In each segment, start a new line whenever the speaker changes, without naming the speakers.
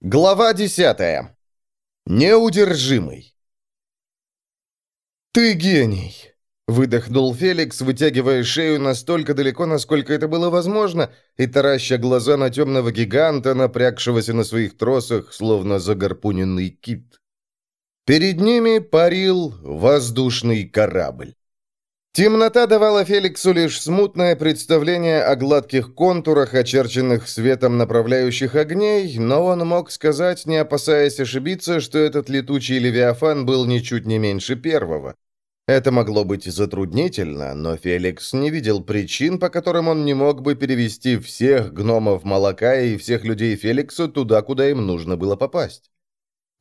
Глава десятая. Неудержимый. «Ты гений!» — выдохнул Феликс, вытягивая шею настолько далеко, насколько это было возможно, и тараща глаза на темного гиганта, напрягшегося на своих тросах, словно загорпуненный кит. Перед ними парил воздушный корабль. Темнота давала Феликсу лишь смутное представление о гладких контурах, очерченных светом направляющих огней, но он мог сказать, не опасаясь ошибиться, что этот летучий левиафан был ничуть не меньше первого. Это могло быть затруднительно, но Феликс не видел причин, по которым он не мог бы перевести всех гномов молока и всех людей Феликса туда, куда им нужно было попасть.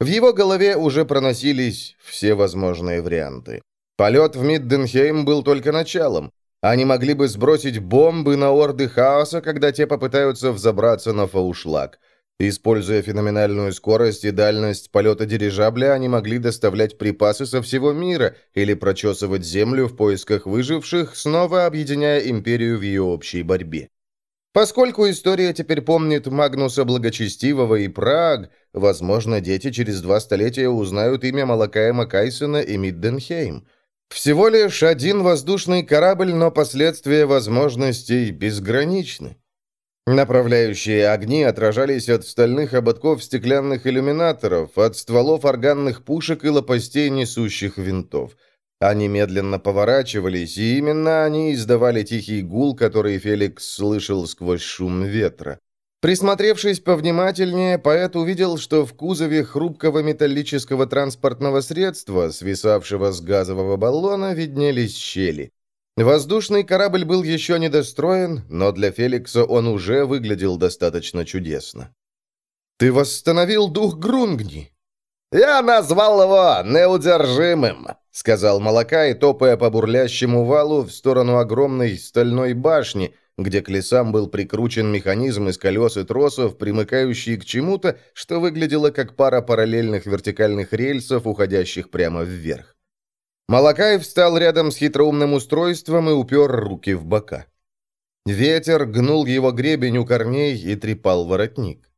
В его голове уже проносились все возможные варианты. Полет в Мидденхейм был только началом. Они могли бы сбросить бомбы на орды хаоса, когда те попытаются взобраться на фаушлаг. Используя феноменальную скорость и дальность полета дирижабля, они могли доставлять припасы со всего мира или прочесывать землю в поисках выживших, снова объединяя империю в ее общей борьбе. Поскольку история теперь помнит Магнуса Благочестивого и Праг, возможно, дети через два столетия узнают имя Малакаема Кайсона и Мидденхейм – всего лишь один воздушный корабль, но последствия возможностей безграничны. Направляющие огни отражались от стальных ободков стеклянных иллюминаторов, от стволов органных пушек и лопастей несущих винтов. Они медленно поворачивались, и именно они издавали тихий гул, который Феликс слышал сквозь шум ветра. Присмотревшись повнимательнее, поэт увидел, что в кузове хрупкого металлического транспортного средства, свисавшего с газового баллона, виднелись щели. Воздушный корабль был еще недостроен, но для Феликса он уже выглядел достаточно чудесно. «Ты восстановил дух Грунгни!»
«Я назвал его неудержимым», — сказал Молока и топая по бурлящему валу в сторону огромной стальной башни — где к лесам был прикручен механизм из колес и тросов, примыкающий к чему-то, что выглядело как пара параллельных вертикальных рельсов, уходящих прямо вверх. Малакаев встал рядом с хитроумным устройством и упер руки в бока. Ветер гнул его гребень у корней и трепал воротник.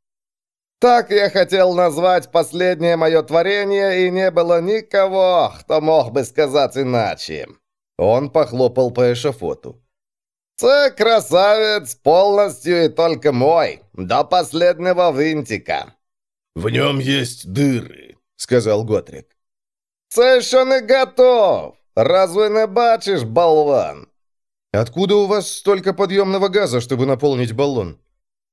«Так я хотел назвать последнее мое творение, и не было никого, кто мог бы сказать иначе». Он похлопал по эшафоту. «Це красавец полностью и только мой, до последнего винтика».
«В нем есть дыры», — сказал Готрик.
«Це еще не готов! Разве не бачишь, болван?»
«Откуда у вас столько подъемного газа, чтобы наполнить баллон?»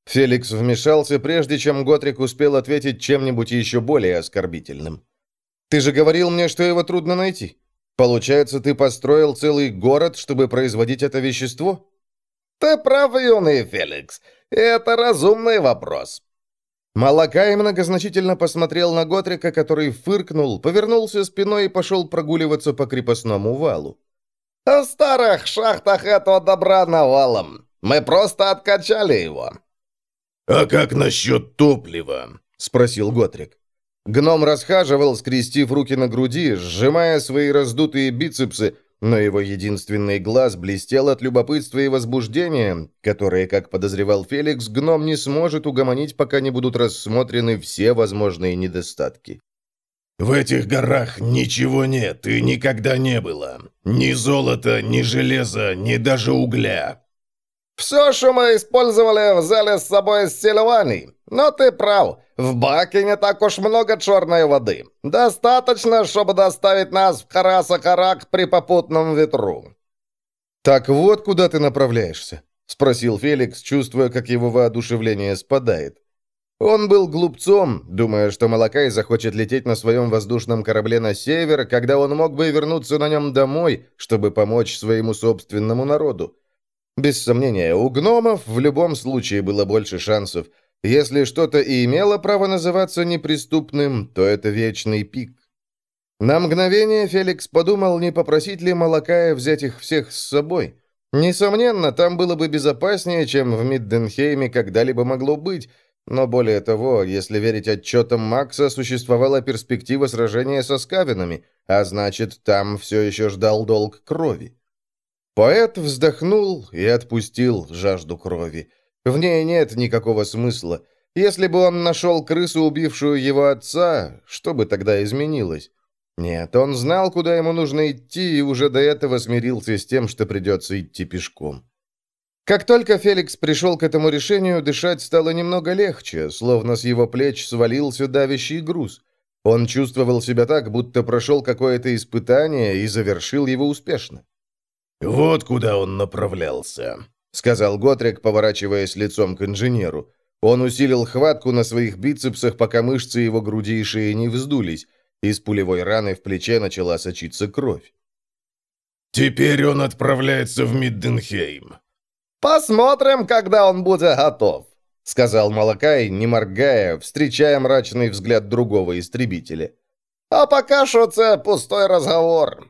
Феликс вмешался, прежде чем Готрик успел ответить чем-нибудь еще более оскорбительным. «Ты же говорил мне, что его трудно найти. Получается, ты построил целый город, чтобы производить это вещество?»
«Ты прав, юный Феликс. Это разумный вопрос».
Малакай многозначительно посмотрел на Готрика, который фыркнул, повернулся спиной и пошел прогуливаться по крепостному валу.
«В старых шахтах этого добра навалом. Мы просто откачали его».
«А как насчет топлива?» — спросил Готрик.
Гном расхаживал, скрестив руки на груди, сжимая свои раздутые бицепсы, но его единственный глаз блестел от любопытства и возбуждения, которые, как подозревал Феликс, гном не сможет угомонить, пока не будут рассмотрены все возможные недостатки.
«В этих горах ничего нет и никогда не было. Ни золота, ни железа, ни даже угля.
Все, что мы использовали, взяли с собой из Сильвании. Но ты прав, в баке не так уж много черной воды. Достаточно, чтобы доставить нас в Хараса-Харак при попутном ветру».
«Так вот, куда ты направляешься?» — спросил Феликс, чувствуя, как его воодушевление спадает. Он был глупцом, думая, что Малакай захочет лететь на своем воздушном корабле на север, когда он мог бы вернуться на нем домой, чтобы помочь своему собственному народу. Без сомнения, у гномов в любом случае было больше шансов. Если что-то и имело право называться неприступным, то это вечный пик. На мгновение Феликс подумал, не попросить ли Малакая взять их всех с собой. Несомненно, там было бы безопаснее, чем в Мидденхейме когда-либо могло быть, но более того, если верить отчетам Макса, существовала перспектива сражения со скавинами, а значит, там все еще ждал долг крови. Поэт вздохнул и отпустил жажду крови. В ней нет никакого смысла. Если бы он нашел крысу, убившую его отца, что бы тогда изменилось? Нет, он знал, куда ему нужно идти, и уже до этого смирился с тем, что придется идти пешком. Как только Феликс пришел к этому решению, дышать стало немного легче, словно с его плеч свалился давящий груз. Он чувствовал себя так, будто прошел какое-то испытание и завершил его успешно.
«Вот куда он направлялся», —
сказал Готрик, поворачиваясь лицом к инженеру. Он усилил хватку на своих бицепсах, пока мышцы его груди и шеи не вздулись. Из пулевой раны в плече начала сочиться кровь.
«Теперь он отправляется в Мидденхейм».
«Посмотрим, когда он будет готов», — сказал Малакай, не моргая, встречая мрачный взгляд другого истребителя. «А пока что это пустой разговор».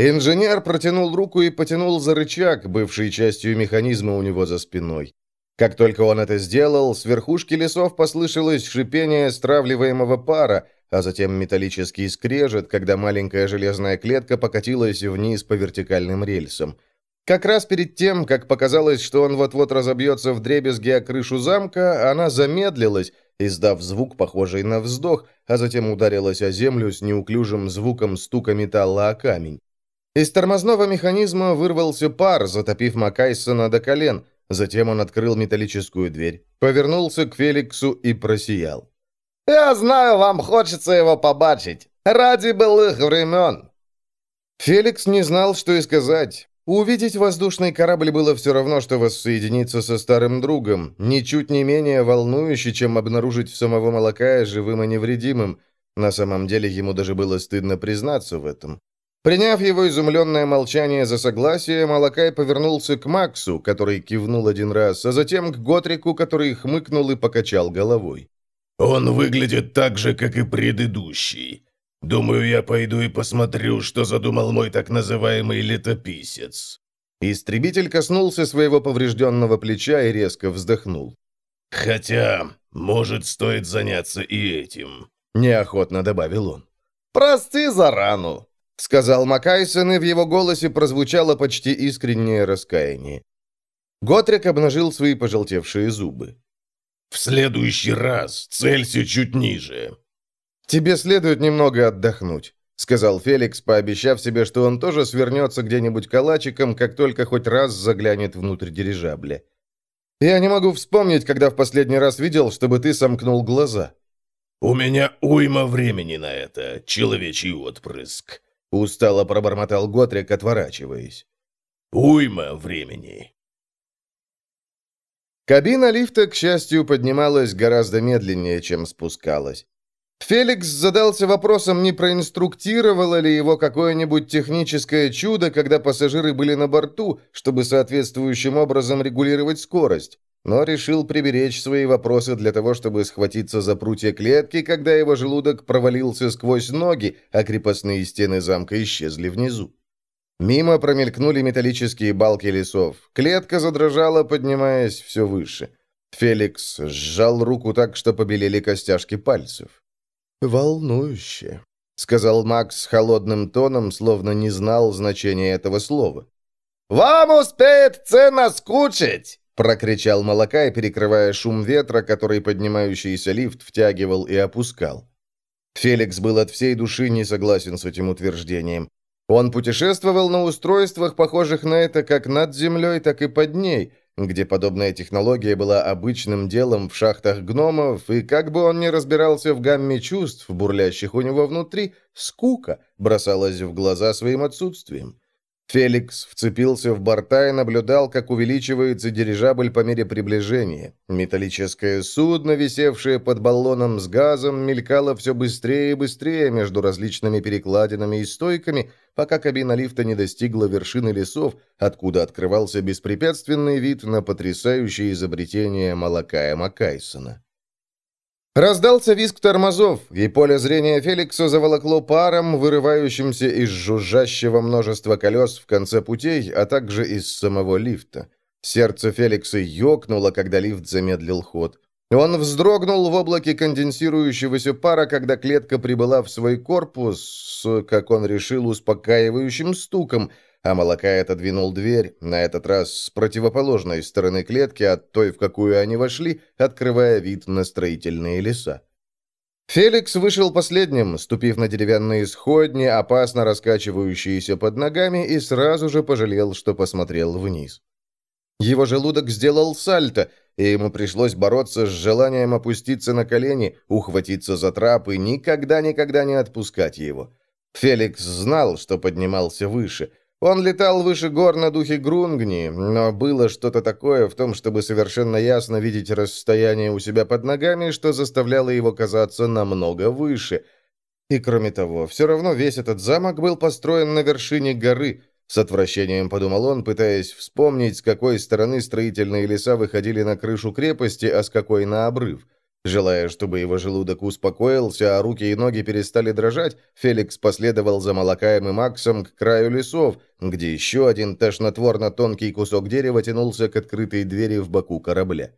Инженер протянул руку и потянул за рычаг, бывший частью механизма у него за спиной. Как только он это сделал, с верхушки лесов послышалось шипение стравливаемого пара, а затем металлический скрежет, когда маленькая железная клетка покатилась вниз по вертикальным рельсам. Как раз перед тем, как показалось, что он вот-вот разобьется в дребезги о крышу замка, она замедлилась, издав звук, похожий на вздох, а затем ударилась о землю с неуклюжим звуком стука металла о камень. Из тормозного механизма вырвался пар, затопив Макайсона до колен – Затем он открыл металлическую дверь, повернулся к Феликсу и просиял.
«Я знаю, вам хочется его побачить. Ради былых времен!»
Феликс не знал, что и сказать. Увидеть воздушный корабль было все равно, что воссоединиться со старым другом, ничуть не менее волнующе, чем обнаружить самого Малакая живым и невредимым. На самом деле ему даже было стыдно признаться в этом. Приняв его изумленное молчание за согласие, Малакай повернулся к Максу, который кивнул один раз, а затем к Готрику, который хмыкнул и покачал головой.
«Он выглядит так же, как и предыдущий. Думаю, я пойду и посмотрю, что задумал мой так называемый летописец».
Истребитель коснулся своего поврежденного плеча и резко вздохнул.
«Хотя, может, стоит заняться и этим», —
неохотно добавил он.
«Прости за рану», —
сказал Макайсон, и в его голосе прозвучало почти искреннее раскаяние. Готрик обнажил свои пожелтевшие зубы.
«В следующий раз целься чуть ниже».
«Тебе следует немного отдохнуть», — сказал Феликс, пообещав себе, что он тоже свернется где-нибудь калачиком, как только хоть раз заглянет внутрь дирижабля. «Я не могу вспомнить, когда в последний раз видел, чтобы ты сомкнул глаза».
«У меня уйма времени на это, человечий отпрыск»,
Устало пробормотал Готрик, отворачиваясь.
«Уйма времени!»
Кабина лифта, к счастью, поднималась гораздо медленнее, чем спускалась. Феликс задался вопросом, не проинструктировало ли его какое-нибудь техническое чудо, когда пассажиры были на борту, чтобы соответствующим образом регулировать скорость но решил приберечь свои вопросы для того, чтобы схватиться за прутья клетки, когда его желудок провалился сквозь ноги, а крепостные стены замка исчезли внизу. Мимо промелькнули металлические балки лесов. Клетка задрожала, поднимаясь все выше. Феликс сжал руку так, что побелели костяшки пальцев. «Волнующе», — сказал Макс холодным тоном, словно не знал значения этого слова.
«Вам успеет цена скучить!»
Прокричал Малакай, перекрывая шум ветра, который поднимающийся лифт втягивал и опускал. Феликс был от всей души не согласен с этим утверждением. Он путешествовал на устройствах, похожих на это как над землей, так и под ней, где подобная технология была обычным делом в шахтах гномов, и как бы он ни разбирался в гамме чувств, бурлящих у него внутри, скука бросалась в глаза своим отсутствием. Феликс вцепился в борта и наблюдал, как увеличивается дирижабль по мере приближения. Металлическое судно, висевшее под баллоном с газом, мелькало все быстрее и быстрее между различными перекладинами и стойками, пока кабина лифта не достигла вершины лесов, откуда открывался беспрепятственный вид на потрясающее изобретение Малакая Макайсона. Раздался визг тормозов, и поле зрения Феликса заволокло паром, вырывающимся из жужжащего множества колес в конце путей, а также из самого лифта. Сердце Феликса ёкнуло, когда лифт замедлил ход. Он вздрогнул в облаке конденсирующегося пара, когда клетка прибыла в свой корпус как он решил, успокаивающим стуком,
а Малакай отодвинул дверь, на этот раз с противоположной стороны клетки от той, в какую они вошли, открывая вид на строительные леса. Феликс вышел последним, ступив на деревянные сходни, опасно раскачивающиеся под ногами, и сразу же пожалел, что посмотрел вниз. Его желудок сделал сальто, и ему пришлось бороться с желанием опуститься на колени, ухватиться за трап и никогда-никогда не отпускать его. Феликс знал, что поднимался выше – он летал выше гор на духе Грунгни, но было что-то такое в том, чтобы совершенно ясно видеть расстояние у себя под ногами, что заставляло его казаться намного выше. И кроме того, все равно весь этот замок был построен на вершине горы. С отвращением подумал он, пытаясь вспомнить, с какой стороны строительные леса выходили на крышу крепости, а с какой на обрыв. Желая, чтобы его желудок успокоился, а руки и ноги перестали дрожать, Феликс последовал за Малакаем и Максом к краю лесов, где еще один тошнотворно тонкий кусок дерева тянулся к открытой двери в боку корабля.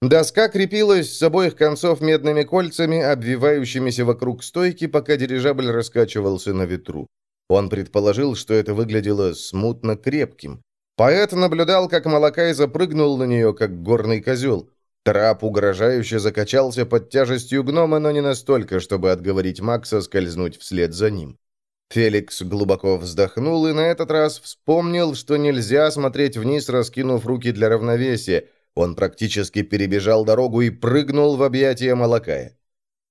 Доска крепилась с обоих концов медными кольцами, обвивающимися вокруг стойки, пока дирижабль раскачивался на ветру. Он предположил, что это выглядело смутно крепким. Поэт наблюдал, как Малакай запрыгнул на нее, как горный козел. Трап угрожающе закачался под тяжестью гнома, но не настолько, чтобы отговорить Макса скользнуть вслед за ним. Феликс глубоко вздохнул и на этот раз вспомнил, что нельзя смотреть вниз, раскинув руки для равновесия. Он практически перебежал дорогу и прыгнул в объятия Малакая.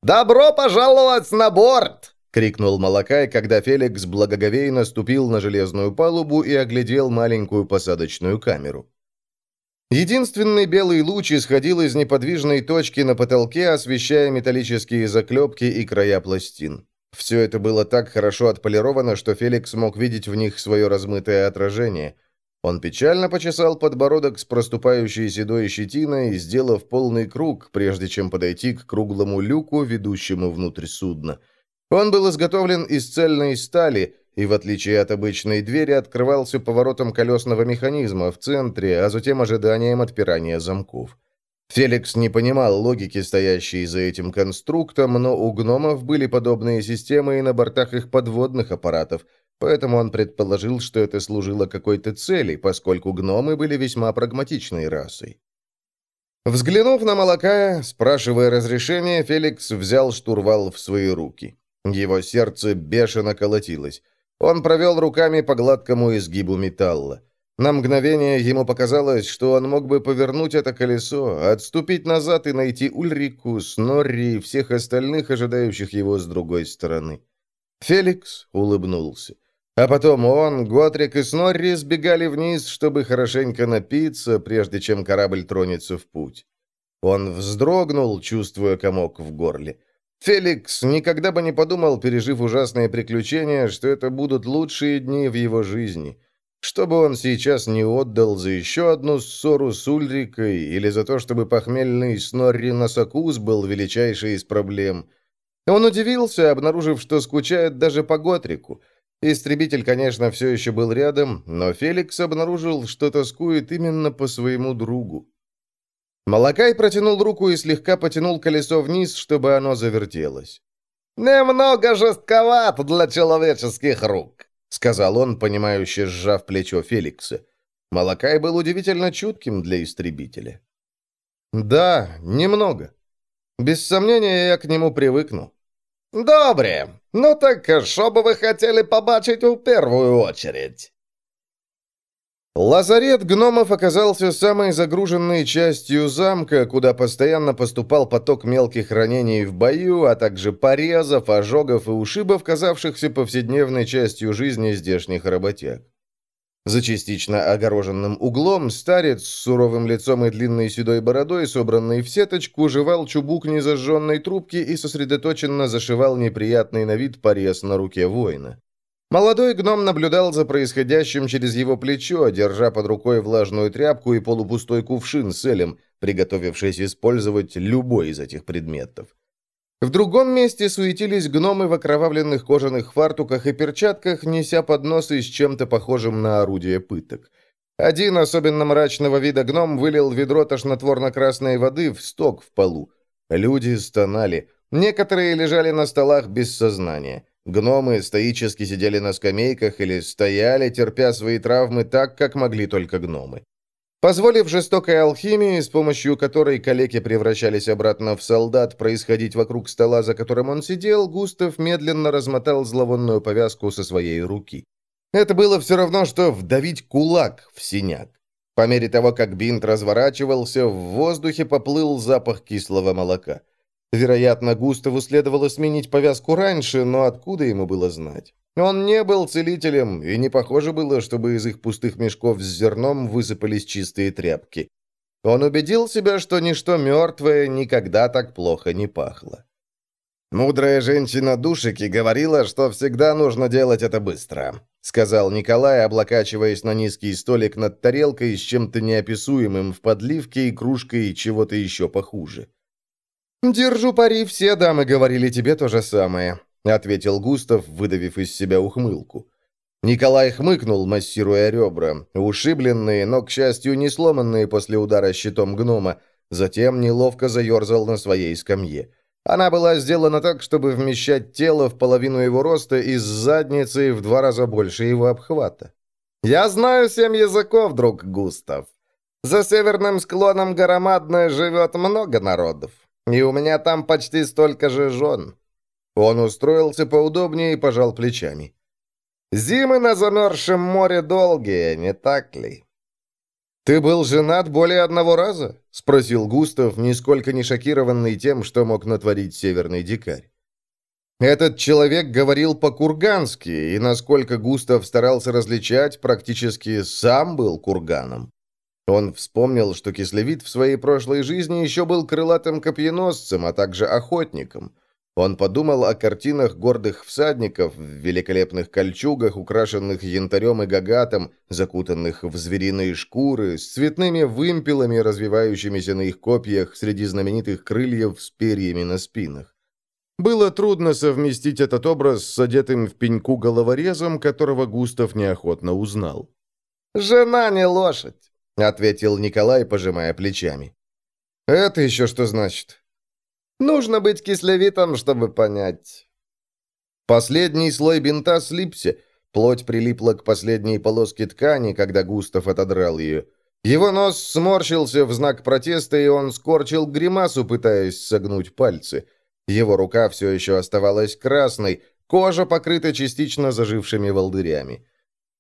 «Добро пожаловать на борт!» — крикнул Малакай, когда Феликс благоговейно ступил на железную палубу и оглядел маленькую посадочную камеру. Единственный белый луч исходил из неподвижной точки на потолке, освещая металлические заклепки и края пластин. Все это было так хорошо отполировано, что Феликс мог видеть в них свое размытое отражение. Он печально почесал подбородок с проступающей седой щетиной, сделав полный круг, прежде чем подойти к круглому люку, ведущему внутрь судна. Он был изготовлен из цельной стали, и, в отличие от обычной двери, открывался поворотом колесного механизма в центре, а затем ожиданием отпирания замков. Феликс не понимал логики, стоящей за этим конструктом, но у гномов были подобные системы и на бортах их подводных аппаратов, поэтому он предположил, что это служило какой-то цели, поскольку гномы были весьма прагматичной расой. Взглянув на Малакая, спрашивая разрешения, Феликс взял штурвал в свои руки. Его сердце бешено колотилось. Он провел руками по гладкому изгибу металла. На мгновение ему показалось, что он мог бы повернуть это колесо, отступить назад и найти Ульрику, Снорри и всех остальных, ожидающих его с другой стороны. Феликс улыбнулся. А потом он, Готрик и Снорри сбегали вниз, чтобы хорошенько напиться, прежде чем корабль тронется в путь. Он вздрогнул, чувствуя комок в горле. Феликс никогда бы не подумал, пережив ужасные приключения, что это будут лучшие дни в его жизни. Что бы он сейчас не отдал за еще одну ссору с Ульрикой или за то, чтобы похмельный Снорри Носокус был величайшей из проблем. Он удивился, обнаружив, что скучает даже по Готрику. Истребитель, конечно, все еще был рядом, но Феликс обнаружил, что тоскует именно по своему другу. Малакай протянул руку и слегка потянул колесо вниз, чтобы оно завертелось. «Немного жестковато для человеческих рук», — сказал он, понимающе сжав плечо Феликса. Малакай был удивительно чутким для истребителя. «Да, немного. Без сомнения, я к нему привыкну».
«Добре. Ну так что бы вы хотели побачить в первую очередь?»
Лазарет гномов оказался самой загруженной частью замка, куда постоянно поступал поток мелких ранений в бою, а также порезов, ожогов и ушибов, казавшихся повседневной частью жизни здешних работяг. За частично огороженным углом старец с суровым лицом и длинной седой бородой, собранный в сеточку, жевал чубук незажженной трубки и сосредоточенно зашивал неприятный на вид порез на руке воина. Молодой гном наблюдал за происходящим через его плечо, держа под рукой влажную тряпку и полупустой кувшин с элем, приготовившись использовать любой из этих предметов. В другом месте суетились гномы в окровавленных кожаных фартуках и перчатках, неся подносы с чем-то похожим на орудие пыток. Один особенно мрачного вида гном вылил ведро тошнотворно-красной воды в сток в полу. Люди стонали. Некоторые лежали на столах без сознания. Гномы стоически сидели на скамейках или стояли, терпя свои травмы так, как могли только гномы. Позволив жестокой алхимии, с помощью которой калеки превращались обратно в солдат, происходить вокруг стола, за которым он сидел, Густав медленно размотал зловонную повязку со своей руки. Это было все равно, что вдавить кулак в синяк. По мере того, как бинт разворачивался, в воздухе поплыл запах кислого молока. Вероятно, Густаву следовало сменить повязку раньше, но откуда ему было знать? Он не был целителем, и не похоже было, чтобы из их пустых мешков с зерном высыпались чистые тряпки. Он убедил себя, что ничто мертвое никогда так плохо не пахло. «Мудрая женщина Душики говорила, что всегда нужно делать это быстро», сказал Николай, облокачиваясь на низкий столик над тарелкой с чем-то неописуемым в подливке и кружкой чего-то еще похуже. «Держу пари, все дамы говорили тебе то же самое», — ответил Густав, выдавив из себя ухмылку. Николай хмыкнул, массируя ребра, ушибленные, но, к счастью, не сломанные после удара щитом гнома, затем неловко заерзал на своей скамье. Она была сделана так, чтобы вмещать тело в половину его роста и с задницей в два раза больше его обхвата. «Я знаю семь языков, друг Густав. За северным склоном Громадное живет много народов. И у меня там почти столько же жен». Он устроился поудобнее и пожал плечами. «Зимы на замерзшем море долгие, не так ли?» «Ты был женат более одного раза?» — спросил Густав, нисколько не шокированный тем, что мог натворить северный дикарь. Этот человек говорил по-кургански, и, насколько Густав старался различать, практически сам был курганом. Он вспомнил, что Кислевит в своей прошлой жизни еще был крылатым копьеносцем, а также охотником. Он подумал о картинах гордых всадников в великолепных кольчугах, украшенных янтарем и гагатом, закутанных в звериные шкуры, с цветными вымпелами, развивающимися на их копьях среди знаменитых крыльев с перьями на спинах. Было трудно совместить этот образ с одетым в пеньку головорезом, которого Густав неохотно узнал.
«Жена не лошадь.
— ответил Николай, пожимая плечами. «Это еще что значит?»
«Нужно быть кисловитым, чтобы понять».
Последний слой бинта слипся, плоть прилипла к последней полоске ткани, когда Густав отодрал ее. Его нос сморщился в знак протеста, и он скорчил гримасу, пытаясь согнуть пальцы. Его рука все еще оставалась красной, кожа покрыта частично зажившими волдырями.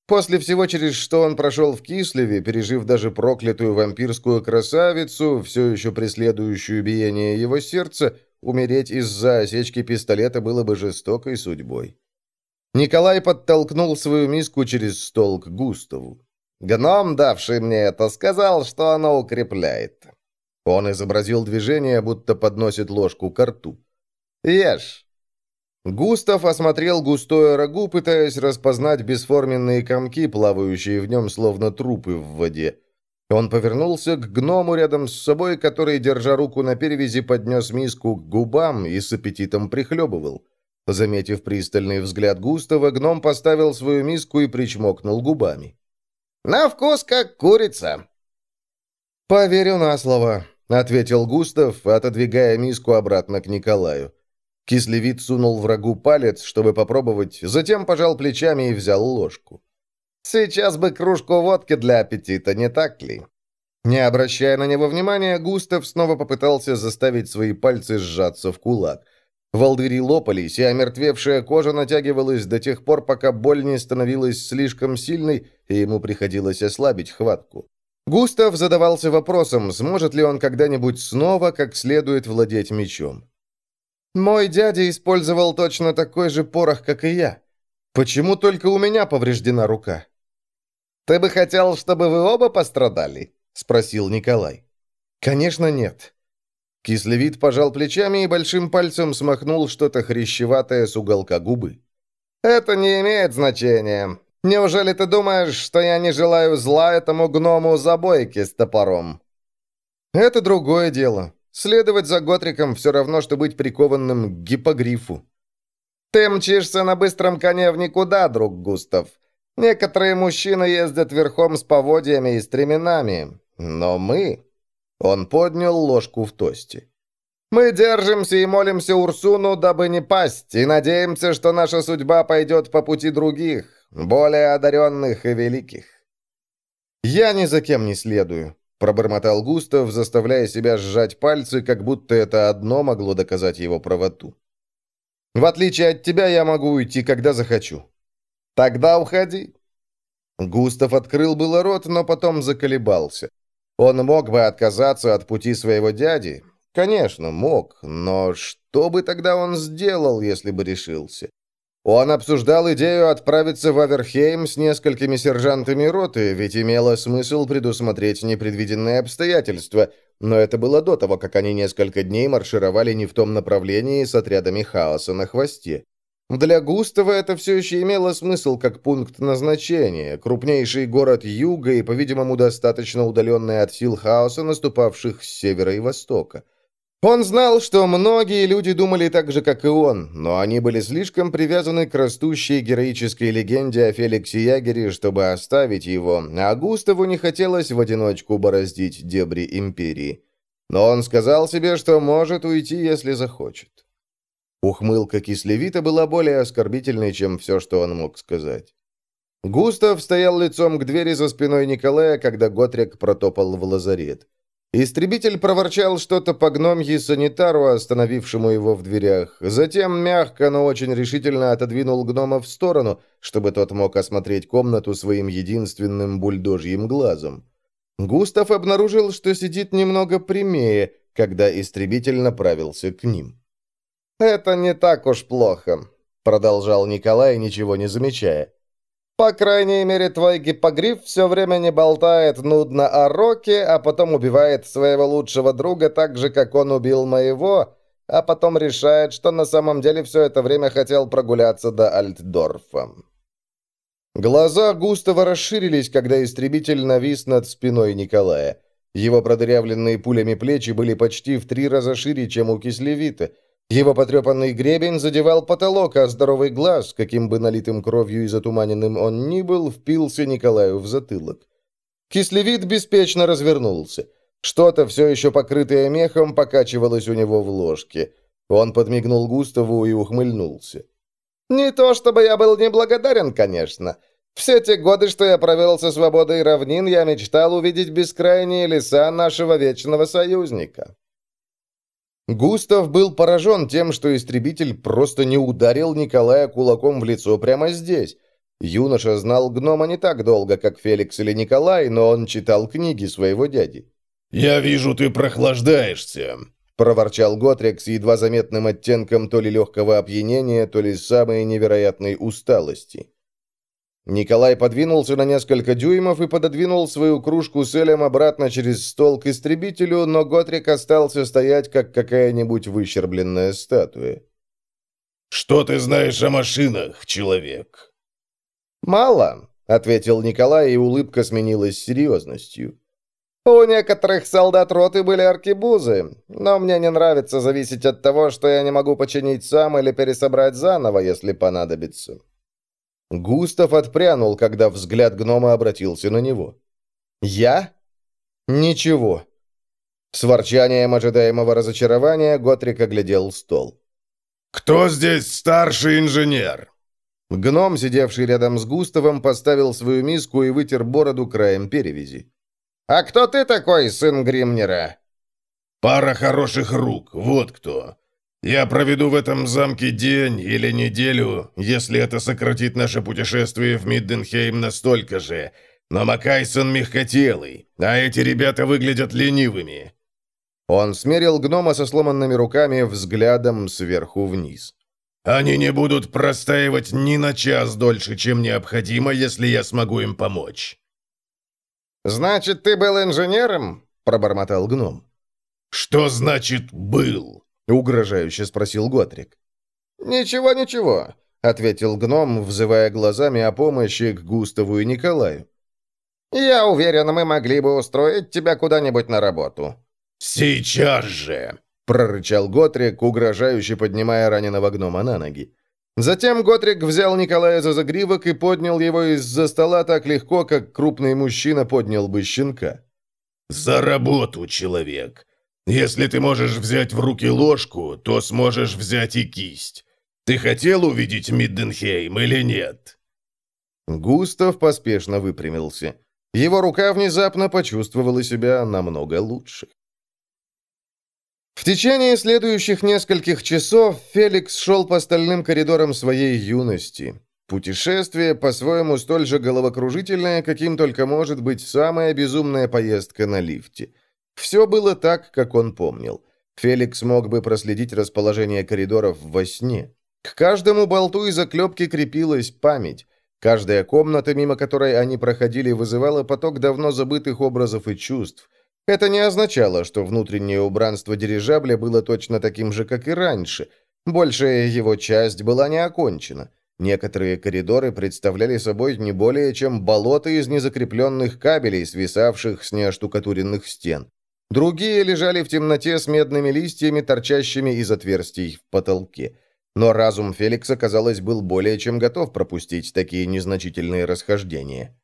После всего, через что он прошел в Кислеве, пережив даже проклятую вампирскую красавицу, все еще преследующую биение его сердца, умереть из-за осечки пистолета было бы жестокой судьбой. Николай подтолкнул свою миску через стол к Густаву.
«Гном, давший мне это, сказал, что оно укрепляет».
Он изобразил движение, будто подносит ложку к рту.
«Ешь».
Густав осмотрел густое рагу, пытаясь распознать бесформенные комки, плавающие в нем словно трупы в воде. Он повернулся к гному рядом с собой, который, держа руку на перевязи, поднес миску к губам и с аппетитом прихлебывал. Заметив пристальный взгляд Густава, гном поставил свою миску и причмокнул губами.
«На вкус как курица!»
«Поверю на слово», — ответил Густав, отодвигая миску обратно к Николаю. Кислевид сунул врагу палец, чтобы попробовать, затем пожал плечами и взял ложку.
«Сейчас бы кружку водки для аппетита, не так ли?»
Не обращая на него внимания, Густав снова попытался заставить свои пальцы сжаться в кулак. Волдыри лопались, и омертвевшая кожа натягивалась до тех пор, пока боль не становилась слишком сильной, и ему приходилось ослабить хватку. Густав задавался вопросом, сможет ли он когда-нибудь снова как следует владеть мечом. Мой дядя использовал точно такой же порох, как и я. Почему только у меня повреждена рука?
Ты бы хотел, чтобы вы оба пострадали? Спросил Николай.
Конечно, нет. Кислевид пожал плечами и большим пальцем смахнул что-то хрящеватое с уголка губы.
«Это не имеет значения. Неужели ты думаешь, что я не желаю зла этому гному забойки с топором?»
«Это другое дело. Следовать за Готриком все равно, что быть прикованным к гипогрифу.
«Ты мчишься на быстром коне в никуда, друг Густав. Некоторые мужчины ездят верхом с поводьями и стременами, но мы...»
Он поднял ложку в тосте.
Мы держимся и молимся Урсуну, дабы не пасть, и надеемся, что наша судьба пойдет по пути других, более одаренных и великих».
«Я ни за кем не следую», — пробормотал Густав, заставляя себя сжать пальцы, как будто это одно могло доказать его правоту. «В отличие от тебя, я могу уйти, когда захочу».
«Тогда уходи».
Густав открыл было рот, но потом заколебался. Он мог бы отказаться от пути своего дяди. Конечно, мог, но что бы тогда он сделал, если бы решился? Он обсуждал идею отправиться в Аверхейм с несколькими сержантами роты, ведь имело смысл предусмотреть непредвиденные обстоятельства, но это было до того, как они несколько дней маршировали не в том направлении с отрядами хаоса на хвосте. Для Густава это все еще имело смысл как пункт назначения, крупнейший город юга и, по-видимому, достаточно удаленный от сил хаоса, наступавших с севера и востока. Он знал, что многие люди думали так же, как и он, но они были слишком привязаны к растущей героической легенде о Феликсе Ягере, чтобы оставить его, а Густаву не хотелось в одиночку бороздить дебри Империи. Но он сказал себе, что может уйти, если захочет. Ухмылка Кислевита была более оскорбительной, чем все, что он мог сказать. Густав стоял лицом к двери за спиной Николая, когда Готрик протопал в лазарет. Истребитель проворчал что-то по гномьи санитару, остановившему его в дверях. Затем мягко, но очень решительно отодвинул гнома в сторону, чтобы тот мог осмотреть комнату своим единственным бульдожьим глазом. Густав обнаружил, что сидит немного прямее, когда истребитель направился к ним.
«Это не так уж плохо», — продолжал Николай, ничего не замечая. По крайней мере, твой гиппогриф все время не болтает нудно о Роке, а потом убивает своего лучшего друга так же, как он убил моего, а потом решает, что на самом деле все это время хотел прогуляться до Альтдорфа.
Глаза Густава расширились, когда истребитель навис над спиной Николая. Его продырявленные пулями плечи были почти в три раза шире, чем у Кислевита — его потрепанный гребень задевал потолок, а здоровый глаз, каким бы налитым кровью и затуманенным он ни был, впился Николаю в затылок. Кислевид беспечно развернулся. Что-то, все еще покрытое мехом, покачивалось у него в ложке. Он подмигнул Густаву и ухмыльнулся.
«Не то чтобы я был неблагодарен, конечно. Все те годы, что я провел со свободой равнин, я мечтал увидеть бескрайние леса нашего вечного союзника.
Густав был поражен тем, что истребитель просто не ударил Николая кулаком в лицо прямо здесь. Юноша знал гнома не так долго, как Феликс или Николай, но он читал книги своего дяди.
«Я вижу, ты прохлаждаешься», —
проворчал Готрик с едва заметным оттенком то ли легкого опьянения, то ли самой невероятной усталости. Николай подвинулся на несколько дюймов и пододвинул свою кружку с Элем обратно через стол к истребителю, но Готрик остался стоять, как какая-нибудь выщербленная статуя.
«Что ты знаешь о машинах, человек?»
«Мало», — ответил Николай, и улыбка сменилась серьезностью. «У некоторых солдат роты были аркебузы, но мне не нравится зависеть от того, что я не могу починить сам или пересобрать заново, если понадобится.
Густав отпрянул, когда взгляд гнома обратился на него. «Я? Ничего». С ворчанием ожидаемого разочарования Готрик оглядел стол.
«Кто здесь старший инженер?»
Гном, сидевший рядом с Густавом, поставил свою миску и вытер бороду краем перевязи.
«А кто ты такой, сын Гримнера?»
«Пара хороших рук, вот кто. Я проведу в этом замке день или неделю, если это сократит наше путешествие в Мидденхейм настолько же. Но Макайсон мягкотелый, а эти ребята выглядят ленивыми».
Он смерил гнома со сломанными руками взглядом сверху вниз.
«Они не будут простаивать ни на час дольше, чем необходимо, если я смогу им помочь».
«Значит, ты был инженером?» – пробормотал гном.
«Что значит «был»?»
— угрожающе спросил Готрик.
«Ничего, ничего», — ответил гном, взывая глазами о помощи к Густаву и Николаю. «Я уверен, мы могли бы устроить тебя куда-нибудь на работу».
«Сейчас же!»
— прорычал Готрик, угрожающе поднимая раненого гнома на ноги. Затем Готрик взял Николая за загривок и поднял его из-за стола так легко, как крупный мужчина поднял бы щенка.
«За работу, человек! Если ты можешь взять в руки ложку, то сможешь взять и кисть. Ты хотел увидеть Мидденхейм или нет?»
Густав поспешно выпрямился. Его рука внезапно почувствовала себя намного лучше. В течение следующих нескольких часов Феликс шел по стальным коридорам своей юности. Путешествие по-своему столь же головокружительное, каким только может быть самая безумная поездка на лифте. Все было так, как он помнил. Феликс мог бы проследить расположение коридоров во сне. К каждому болту и заклепке крепилась память. Каждая комната, мимо которой они проходили, вызывала поток давно забытых образов и чувств. Это не означало, что внутреннее убранство дирижабля было точно таким же, как и раньше. Большая его часть была не окончена. Некоторые коридоры представляли собой не более чем болото из незакрепленных кабелей, свисавших с неоштукатуренных стен. Другие лежали в темноте с медными листьями, торчащими из отверстий в потолке. Но разум Феликса, казалось, был более чем готов пропустить такие незначительные расхождения.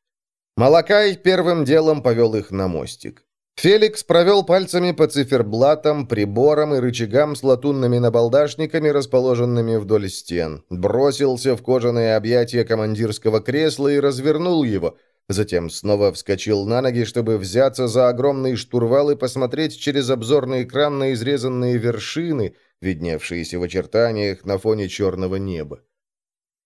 Малакай первым делом повел их на мостик. Феликс провел пальцами по циферблатам, приборам и рычагам с латунными набалдашниками, расположенными вдоль стен, бросился в кожаное объятие командирского кресла и развернул его, затем снова вскочил на ноги, чтобы взяться за огромный штурвал и посмотреть через обзорный экран на изрезанные вершины, видневшиеся в очертаниях на фоне черного неба.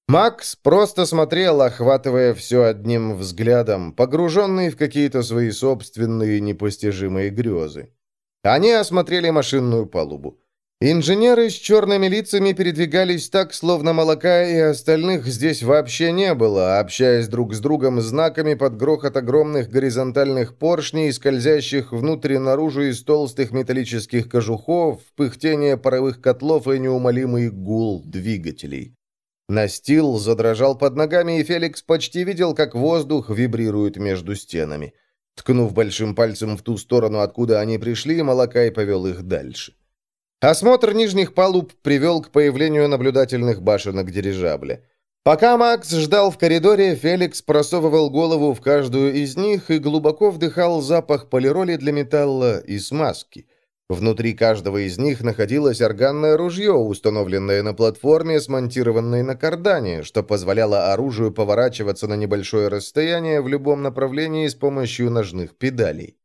Макс просто смотрел, охватывая все одним взглядом, погруженный в какие-то свои собственные непостижимые грезы. Они осмотрели машинную палубу. Инженеры с черными лицами передвигались так, словно молока и остальных здесь вообще не было, общаясь друг с другом знаками под грохот огромных горизонтальных поршней, скользящих внутрь и наружу из толстых металлических кожухов, пыхтение паровых котлов и неумолимый гул двигателей. Настил задрожал под ногами, и Феликс почти видел, как воздух вибрирует между стенами. Ткнув большим пальцем в ту сторону, откуда они пришли, Малакай повел их дальше. Осмотр нижних палуб привел к появлению наблюдательных башенок дирижабля. Пока Макс ждал в коридоре, Феликс просовывал голову в каждую из них и глубоко вдыхал запах полироли для металла и смазки – Внутри каждого из них находилось органное ружье, установленное на платформе, смонтированной на кардане, что позволяло оружию поворачиваться на небольшое расстояние в любом направлении с помощью ножных педалей.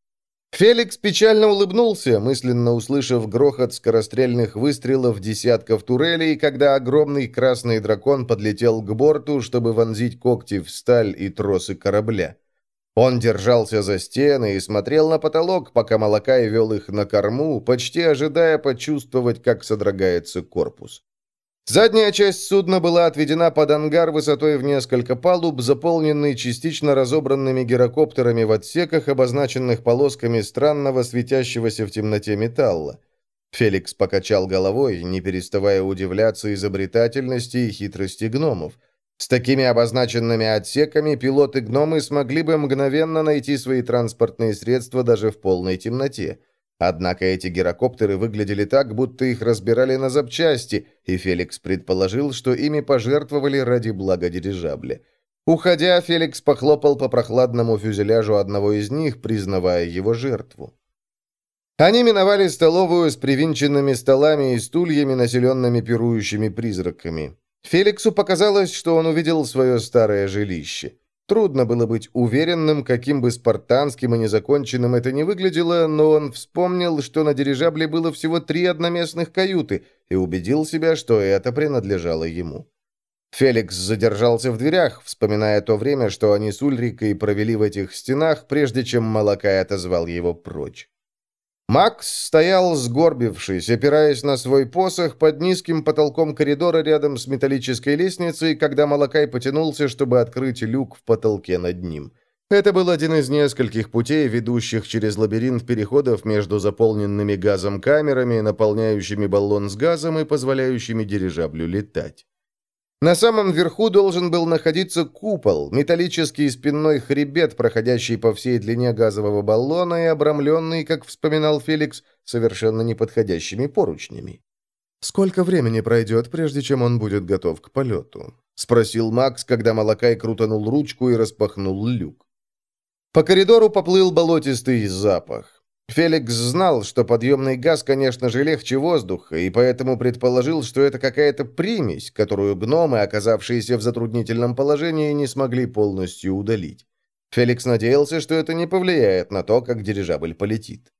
Феликс печально улыбнулся, мысленно услышав грохот скорострельных выстрелов десятков турелей, когда огромный красный дракон подлетел к борту, чтобы вонзить когти в сталь и тросы корабля. Он держался за стены и смотрел на потолок, пока Малакай вел их на корму, почти ожидая почувствовать, как содрогается корпус. Задняя часть судна была отведена под ангар высотой в несколько палуб, заполненный частично разобранными гирокоптерами в отсеках, обозначенных полосками странного светящегося в темноте металла. Феликс покачал головой, не переставая удивляться изобретательности и хитрости гномов – с такими обозначенными отсеками пилоты-гномы смогли бы мгновенно найти свои транспортные средства даже в полной темноте. Однако эти гирокоптеры выглядели так, будто их разбирали на запчасти, и Феликс предположил, что ими пожертвовали ради блага дирижабля. Уходя, Феликс похлопал по прохладному фюзеляжу одного из них, признавая его жертву. Они миновали столовую с привинченными столами и стульями, населенными пирующими призраками. Феликсу показалось, что он увидел свое старое жилище. Трудно было быть уверенным, каким бы спартанским и незаконченным это ни выглядело, но он вспомнил, что на дирижабле было всего три одноместных каюты, и убедил себя, что это принадлежало ему. Феликс задержался в дверях, вспоминая то время, что они с Ульрикой провели в этих стенах, прежде чем Малакай отозвал его прочь. Макс стоял сгорбившись, опираясь на свой посох под низким потолком коридора рядом с металлической лестницей, когда Малакай потянулся, чтобы открыть люк в потолке над ним. Это был один из нескольких путей, ведущих через лабиринт переходов между заполненными газом камерами, наполняющими баллон с газом и позволяющими дирижаблю летать. На самом верху должен был находиться купол, металлический спинной хребет, проходящий по всей длине газового баллона и обрамленный, как вспоминал Феликс, совершенно неподходящими поручнями. «Сколько времени пройдет, прежде чем он будет готов к полету?» — спросил Макс, когда Малакай крутанул ручку и распахнул люк. По коридору поплыл болотистый запах. Феликс знал, что подъемный газ, конечно же, легче воздуха, и поэтому предположил, что это какая-то примесь, которую гномы, оказавшиеся в затруднительном положении, не смогли полностью удалить. Феликс надеялся, что это не повлияет на то, как дирижабль полетит.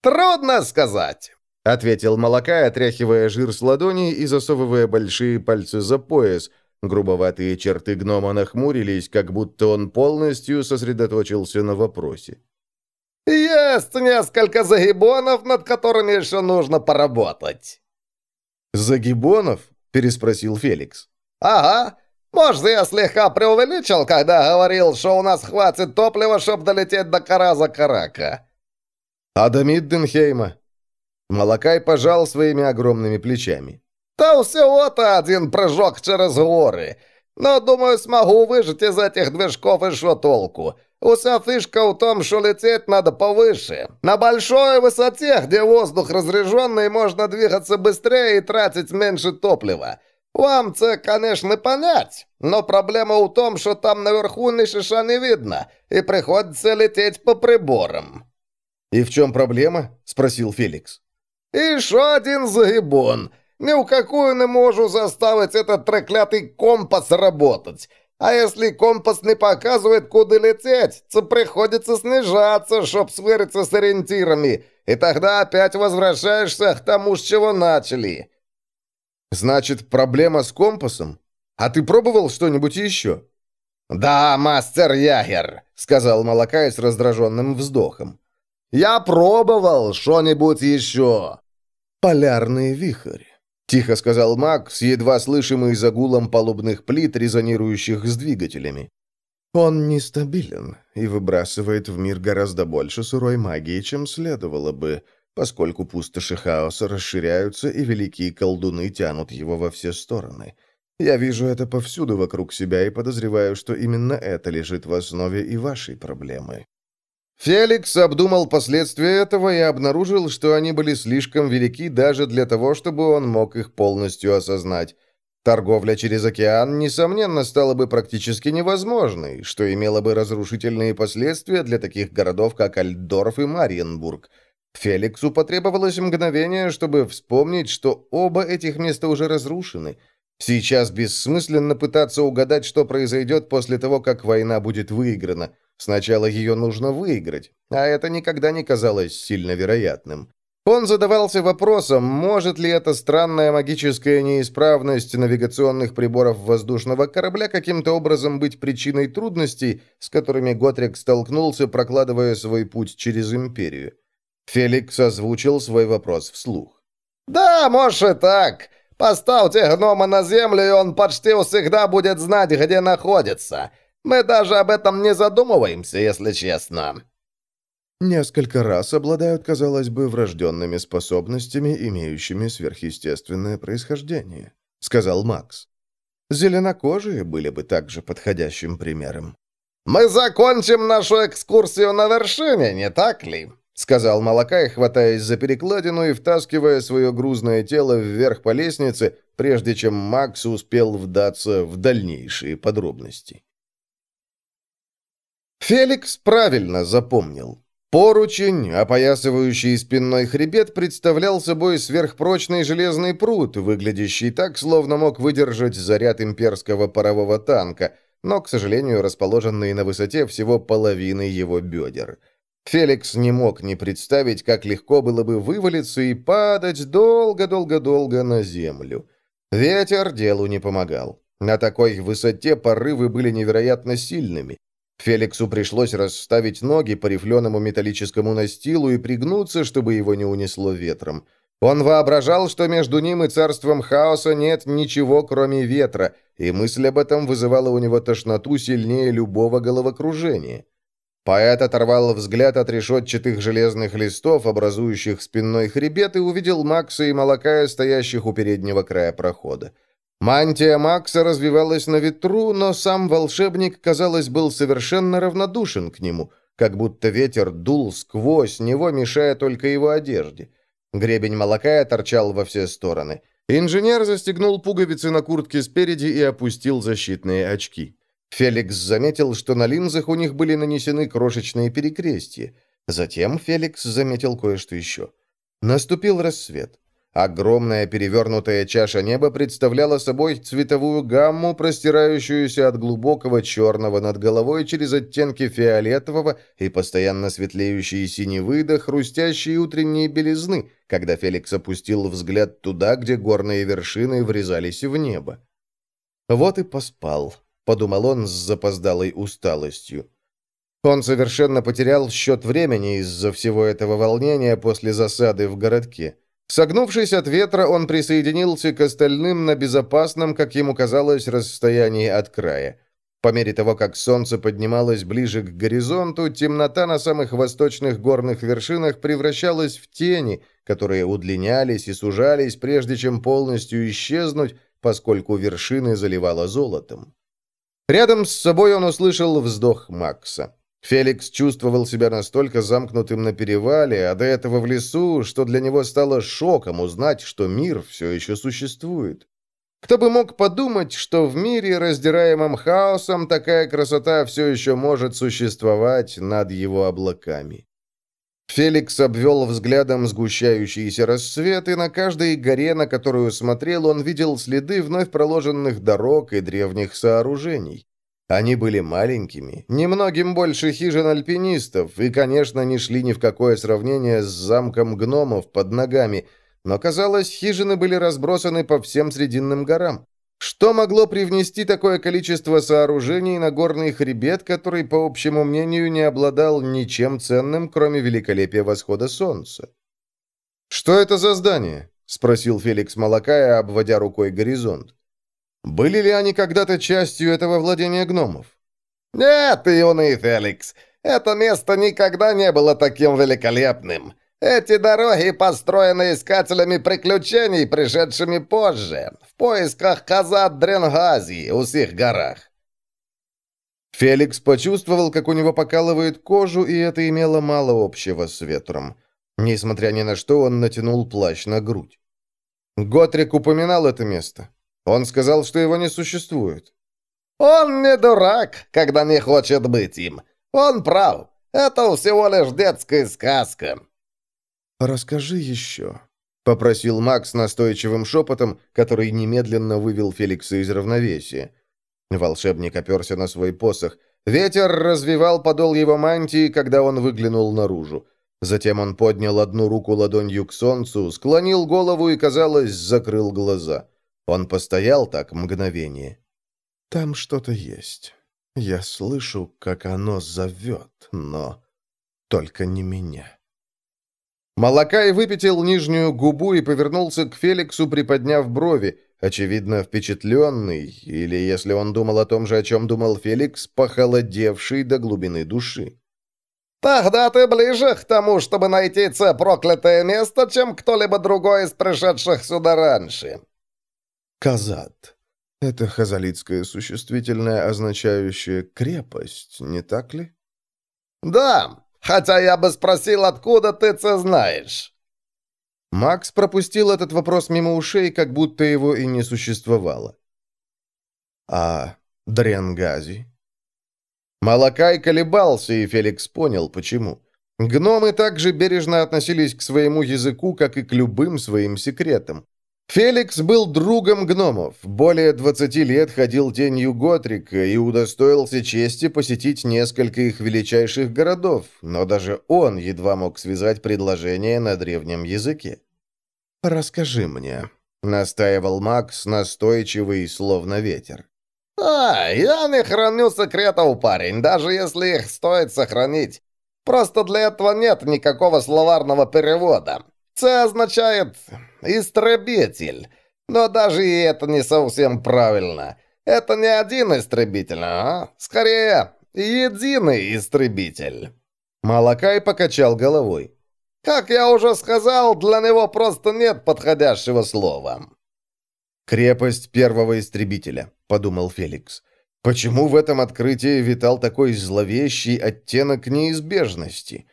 «Трудно сказать», —
ответил Молока, отряхивая жир с ладони и засовывая большие пальцы за пояс. Грубоватые черты гнома нахмурились, как будто он полностью сосредоточился на вопросе.
Есть несколько загибонов, над которыми еще нужно поработать».
«Загибонов?» — переспросил Феликс.
«Ага. Может, я слегка преувеличил, когда говорил, что у нас хватит топлива, чтобы долететь до Караза Карака».
«А до Мидденхейма?» Малакай пожал своими огромными плечами.
«Да всего-то один прыжок через горы. Но, думаю, смогу выжить из этих движков еще толку. Уся фишка в том, что лететь надо повыше. На большой высоте, где воздух разряженный, можно двигаться быстрее и тратить меньше топлива. Вам це, конечно, понять, но проблема в том, что там наверху ни шиша не видно, и приходится лететь по приборам».
«И в чем проблема?» – спросил Феликс.
«Еще один загибон. Ни в какую не можу заставить этот треклятый компас работать. А если компас не показывает, куда лететь, то приходится снижаться, чтоб свериться с ориентирами, и тогда опять возвращаешься к тому, с чего начали».
«Значит, проблема с компасом? А ты пробовал что-нибудь еще?»
«Да, мастер Ягер», — сказал Малакай с раздраженным вздохом. «Я пробовал что-нибудь еще».
«Полярный вихрь». Тихо сказал маг с едва слышимый загулом палубных плит, резонирующих с двигателями. Он нестабилен и выбрасывает в мир гораздо больше сырой магии, чем следовало бы, поскольку пустоши хаоса расширяются и великие колдуны тянут его во все стороны. Я вижу это повсюду вокруг себя и подозреваю, что именно это лежит в основе и вашей проблемы. Феликс обдумал последствия этого и обнаружил, что они были слишком велики даже для того, чтобы он мог их полностью осознать. Торговля через океан, несомненно, стала бы практически невозможной, что имело бы разрушительные последствия для таких городов, как Альдорф и Мариенбург. Феликсу потребовалось мгновение, чтобы вспомнить, что оба этих места уже разрушены. Сейчас бессмысленно пытаться угадать, что произойдет после того, как война будет выиграна. Сначала ее нужно выиграть, а это никогда не казалось сильно вероятным. Он задавался вопросом, может ли эта странная магическая неисправность навигационных приборов воздушного корабля каким-то образом быть причиной трудностей, с которыми Готрик столкнулся, прокладывая свой путь через Империю. Феликс озвучил свой вопрос вслух.
«Да, может и так. Поставьте гнома на землю, и он почти всегда будет знать, где находится. Мы даже об этом не задумываемся, если честно».
Несколько раз обладают, казалось бы, врожденными способностями, имеющими сверхъестественное происхождение, сказал Макс. Зеленокожие были бы также подходящим примером.
«Мы закончим нашу экскурсию на вершине, не так ли?»
Сказал Малакай, хватаясь за перекладину и втаскивая свое грузное тело вверх по лестнице, прежде чем Макс успел вдаться в дальнейшие подробности. Феликс правильно запомнил. Поручень, опоясывающий спинной хребет, представлял собой сверхпрочный железный пруд, выглядящий так, словно мог выдержать заряд имперского парового танка, но, к сожалению, расположенный на высоте всего половины его бедер. Феликс не мог не представить, как легко было бы вывалиться и падать долго-долго-долго на землю. Ветер делу не помогал. На такой высоте порывы были невероятно сильными. Феликсу пришлось расставить ноги по рифленому металлическому настилу и пригнуться, чтобы его не унесло ветром. Он воображал, что между ним и царством хаоса нет ничего, кроме ветра, и мысль об этом вызывала у него тошноту сильнее любого головокружения. Поэт оторвал взгляд от решетчатых железных листов, образующих спинной хребет, и увидел Макса и Малакая, стоящих у переднего края прохода. Мантия Макса развивалась на ветру, но сам волшебник, казалось, был совершенно равнодушен к нему, как будто ветер дул сквозь него, мешая только его одежде. Гребень Малакая торчал во все стороны. Инженер застегнул пуговицы на куртке спереди и опустил защитные очки. Феликс заметил, что на линзах у них были нанесены крошечные перекрестия. Затем Феликс заметил кое-что еще. Наступил рассвет. Огромная перевернутая чаша неба представляла собой цветовую гамму, простирающуюся от глубокого черного над головой через оттенки фиолетового и постоянно светлеющие синевы до хрустящие утренние белизны, когда Феликс опустил взгляд туда, где горные вершины врезались в небо. «Вот и поспал», — подумал он с запоздалой усталостью. Он совершенно потерял счет времени из-за всего этого волнения после засады в городке. Согнувшись от ветра, он присоединился к остальным на безопасном, как ему казалось, расстоянии от края. По мере того, как солнце поднималось ближе к горизонту, темнота на самых восточных горных вершинах превращалась в тени, которые удлинялись и сужались, прежде чем полностью исчезнуть, поскольку вершины заливало золотом. Рядом с собой он услышал вздох Макса. Феликс чувствовал себя настолько замкнутым на перевале, а до этого в лесу, что для него стало шоком узнать, что мир все еще существует. Кто бы мог подумать, что в мире, раздираемом хаосом, такая красота все еще может существовать над его облаками. Феликс обвел взглядом сгущающийся рассвет, и на каждой горе, на которую смотрел, он видел следы вновь проложенных дорог и древних сооружений. Они были маленькими, немногим больше хижин альпинистов, и, конечно, не шли ни в какое сравнение с замком гномов под ногами, но, казалось, хижины были разбросаны по всем Срединным горам. Что могло привнести такое количество сооружений на горный хребет, который, по общему мнению, не обладал ничем ценным, кроме великолепия восхода солнца? «Что это за здание?» — спросил Феликс Малакая, обводя рукой горизонт. Были ли они когда-то частью этого владения гномов?
«Нет, юный Феликс, это место никогда не было таким великолепным. Эти дороги построены искателями приключений, пришедшими позже, в поисках Казат Дренгази у сих горах.
Феликс почувствовал, как у него покалывает кожу, и это имело мало общего с ветром. Несмотря ни на что, он натянул плащ на грудь. Готрик упоминал это место. Он сказал, что его не существует.
Он не дурак, когда не хочет быть им. Он прав. Это всего лишь детская сказка.
«Расскажи еще», — попросил Макс настойчивым шепотом, который немедленно вывел Феликса из равновесия. Волшебник оперся на свой посох. Ветер развивал подол его мантии, когда он выглянул наружу. Затем он поднял одну руку ладонью к солнцу, склонил голову и, казалось, закрыл глаза. Он постоял так мгновение. «Там что-то есть. Я слышу, как оно зовет, но только не меня». Малакай выпятил нижнюю губу и повернулся к Феликсу, приподняв брови, очевидно, впечатленный, или, если он думал о том же, о чем думал Феликс, похолодевший до глубины души.
«Тогда ты ближе к тому, чтобы найти це проклятое место, чем кто-либо другой из пришедших сюда раньше»,
Казат. Это хазалитское существительное, означающее «крепость», не так ли?
«Да, хотя я бы спросил, откуда ты это знаешь?»
Макс пропустил этот вопрос мимо ушей, как будто его и не существовало. «А Дренгази?» Малакай колебался, и Феликс понял, почему. Гномы также бережно относились к своему языку, как и к любым своим секретам. Феликс был другом гномов, более 20 лет ходил тенью Готрика и удостоился чести посетить несколько их величайших городов, но даже он едва мог связать предложение на древнем языке. «Расскажи мне», — настаивал Макс, настойчивый, словно ветер.
«А, я не храню секретов, парень, даже если их стоит сохранить. Просто для этого нет никакого словарного перевода. Це означает «истребитель». Но даже и это не совсем правильно. Это не один истребитель, а скорее единый истребитель.
Малакай покачал головой.
Как я уже сказал, для него просто нет подходящего слова.
«Крепость первого истребителя», — подумал Феликс. «Почему в этом открытии витал такой зловещий оттенок неизбежности?»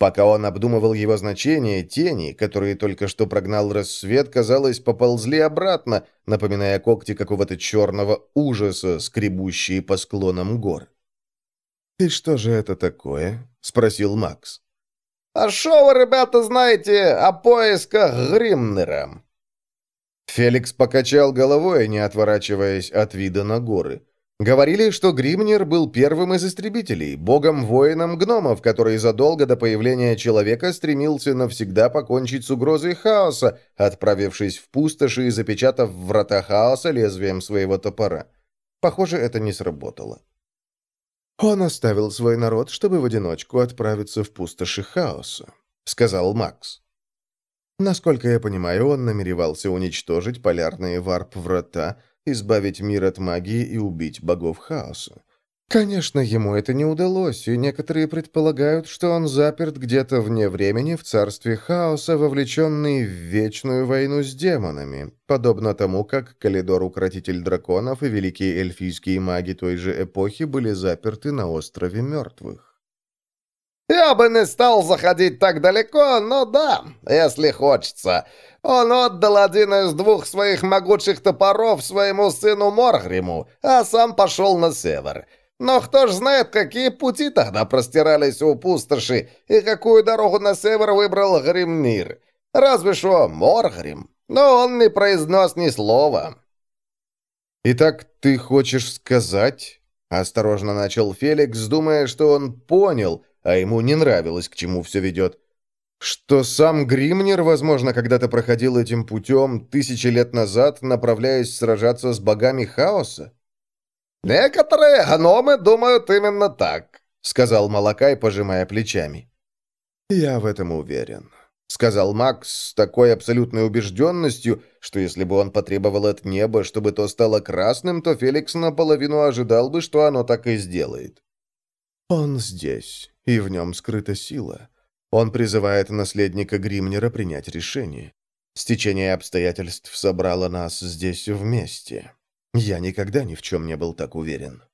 Пока он обдумывал его значение, тени, которые только что прогнал рассвет, казалось, поползли обратно, напоминая когти какого-то черного ужаса, скребущие по склонам гор. «И что же это такое?» — спросил Макс.
А что вы, ребята, знаете о поисках Гримнера?»
Феликс покачал головой, не отворачиваясь от вида на горы. Говорили, что Гримнер был первым из истребителей, богом-воином гномов, который задолго до появления человека стремился навсегда покончить с угрозой хаоса, отправившись в пустоши и запечатав врата хаоса лезвием своего топора. Похоже, это не сработало. «Он оставил свой народ, чтобы в одиночку отправиться в пустоши хаоса», — сказал Макс. Насколько я понимаю, он намеревался уничтожить полярные варп-врата, избавить мир от магии и убить богов хаоса. Конечно, ему это не удалось, и некоторые предполагают, что он заперт где-то вне времени в царстве хаоса, вовлеченный в вечную войну с демонами, подобно тому, как Калидор, укротитель драконов, и великие эльфийские маги той же эпохи были заперты на острове мертвых.
«Я бы не стал заходить так далеко, но да, если хочется. Он отдал один из двух своих могучих топоров своему сыну Моргриму, а сам пошел на север». Но кто ж знает, какие пути тогда простирались у пустоши, и какую дорогу на север выбрал Гримнир. Разве что Моргрим. Но он не произнес ни слова.
«Итак, ты хочешь сказать...» — осторожно начал Феликс, думая, что он понял, а ему не нравилось, к чему все ведет. «Что сам Гримнер, возможно, когда-то проходил этим путем тысячи лет назад, направляясь сражаться с богами хаоса?»
«Некоторые гномы думают именно так», — сказал Малакай, пожимая плечами.
«Я в этом уверен», — сказал Макс с такой абсолютной убежденностью, что если бы он потребовал от неба, чтобы то стало красным, то Феликс наполовину ожидал бы, что оно так и сделает. «Он здесь, и в нем скрыта сила. Он призывает наследника Гримнера принять решение. Стечение обстоятельств собрало нас здесь вместе». Я никогда ни в чем не был так уверен.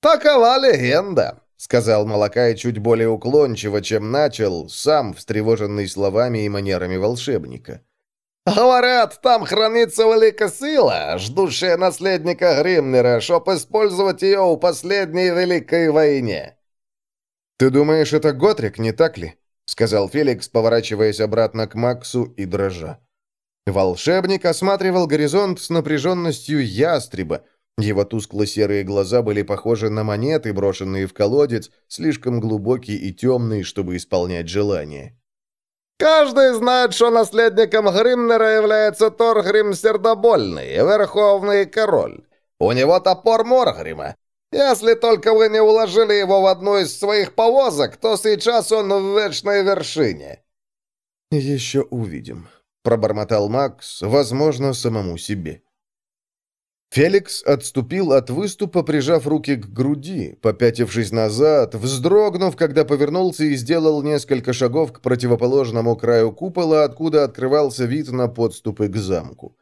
«Такова легенда», — сказал Малакай чуть более уклончиво, чем начал, сам встревоженный словами и манерами волшебника. «Говорят, там хранится великая сила, ждущая наследника Гримнера, чтоб использовать ее у последней великой войне».
«Ты думаешь, это Готрик, не так ли?» — сказал Феликс, поворачиваясь обратно к Максу и дрожа. Волшебник осматривал горизонт с напряженностью ястреба. Его тускло-серые глаза были похожи на монеты, брошенные в колодец, слишком глубокий и темный, чтобы исполнять желание.
«Каждый знает, что наследником Гримнера является Торгрим Сердобольный, Верховный Король. У него топор Моргрима. Если только вы не уложили его в одну из своих повозок, то сейчас он в вечной вершине».
«Еще увидим», — пробормотал Макс, возможно, самому себе. Феликс отступил от выступа, прижав руки к груди, попятившись назад, вздрогнув, когда повернулся и сделал несколько шагов к противоположному краю купола, откуда открывался вид на подступы к замку.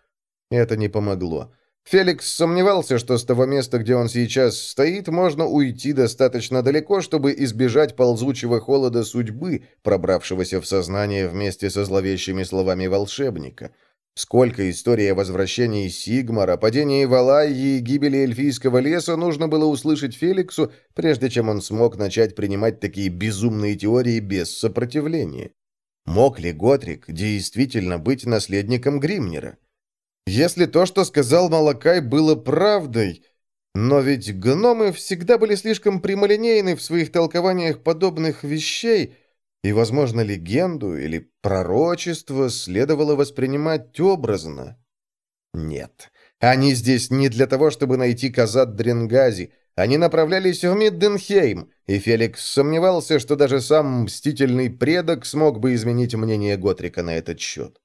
Это не помогло. Феликс сомневался, что с того места, где он сейчас стоит, можно уйти достаточно далеко, чтобы избежать ползучего холода судьбы, пробравшегося в сознание вместе со зловещими словами волшебника. Сколько историй о возвращении Сигмара, падении Валайи и гибели эльфийского леса нужно было услышать Феликсу, прежде чем он смог начать принимать такие безумные теории без сопротивления. Мог ли Готрик действительно быть наследником Гримнера? Если то, что сказал Малакай, было правдой... Но ведь гномы всегда были слишком прямолинейны в своих толкованиях подобных вещей, и, возможно, легенду или пророчество следовало воспринимать образно. Нет, они здесь не для того, чтобы найти Казат Дренгази. Они направлялись в Мидденхейм, и Феликс сомневался, что даже сам мстительный предок смог бы изменить мнение Готрика на этот счет.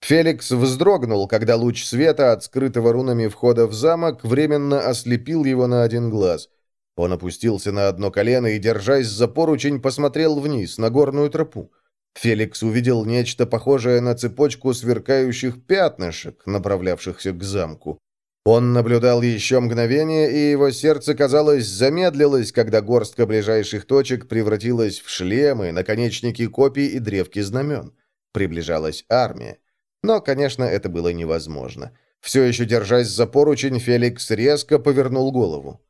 Феликс вздрогнул, когда луч света от скрытого рунами входа в замок временно ослепил его на один глаз. Он опустился на одно колено и, держась за поручень, посмотрел вниз, на горную тропу. Феликс увидел нечто похожее на цепочку сверкающих пятнышек, направлявшихся к замку. Он наблюдал еще мгновение, и его сердце, казалось, замедлилось, когда горстка ближайших точек превратилась в шлемы, наконечники копий и древки знамен. Приближалась армия. Но, конечно, это было невозможно. Все еще держась за поручень, Феликс резко повернул голову.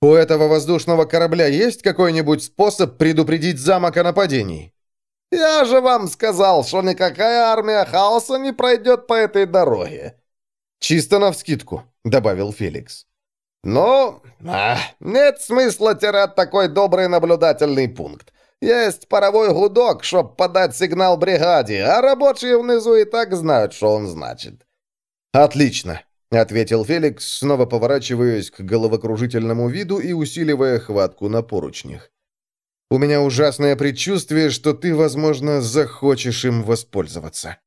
«У этого воздушного корабля есть какой-нибудь способ предупредить замок о нападении?»
Я же вам сказал, что никакая армия хаоса не пройдет по этой дороге».
«Чисто навскидку», — добавил Феликс.
«Ну, а, нет смысла терять такой добрый наблюдательный пункт. Есть паровой гудок, чтоб подать сигнал бригаде, а рабочие внизу и так знают, что он значит».
«Отлично», — ответил Феликс, снова поворачиваясь к головокружительному виду и усиливая хватку на поручнях. «У меня ужасное предчувствие, что ты, возможно, захочешь им воспользоваться».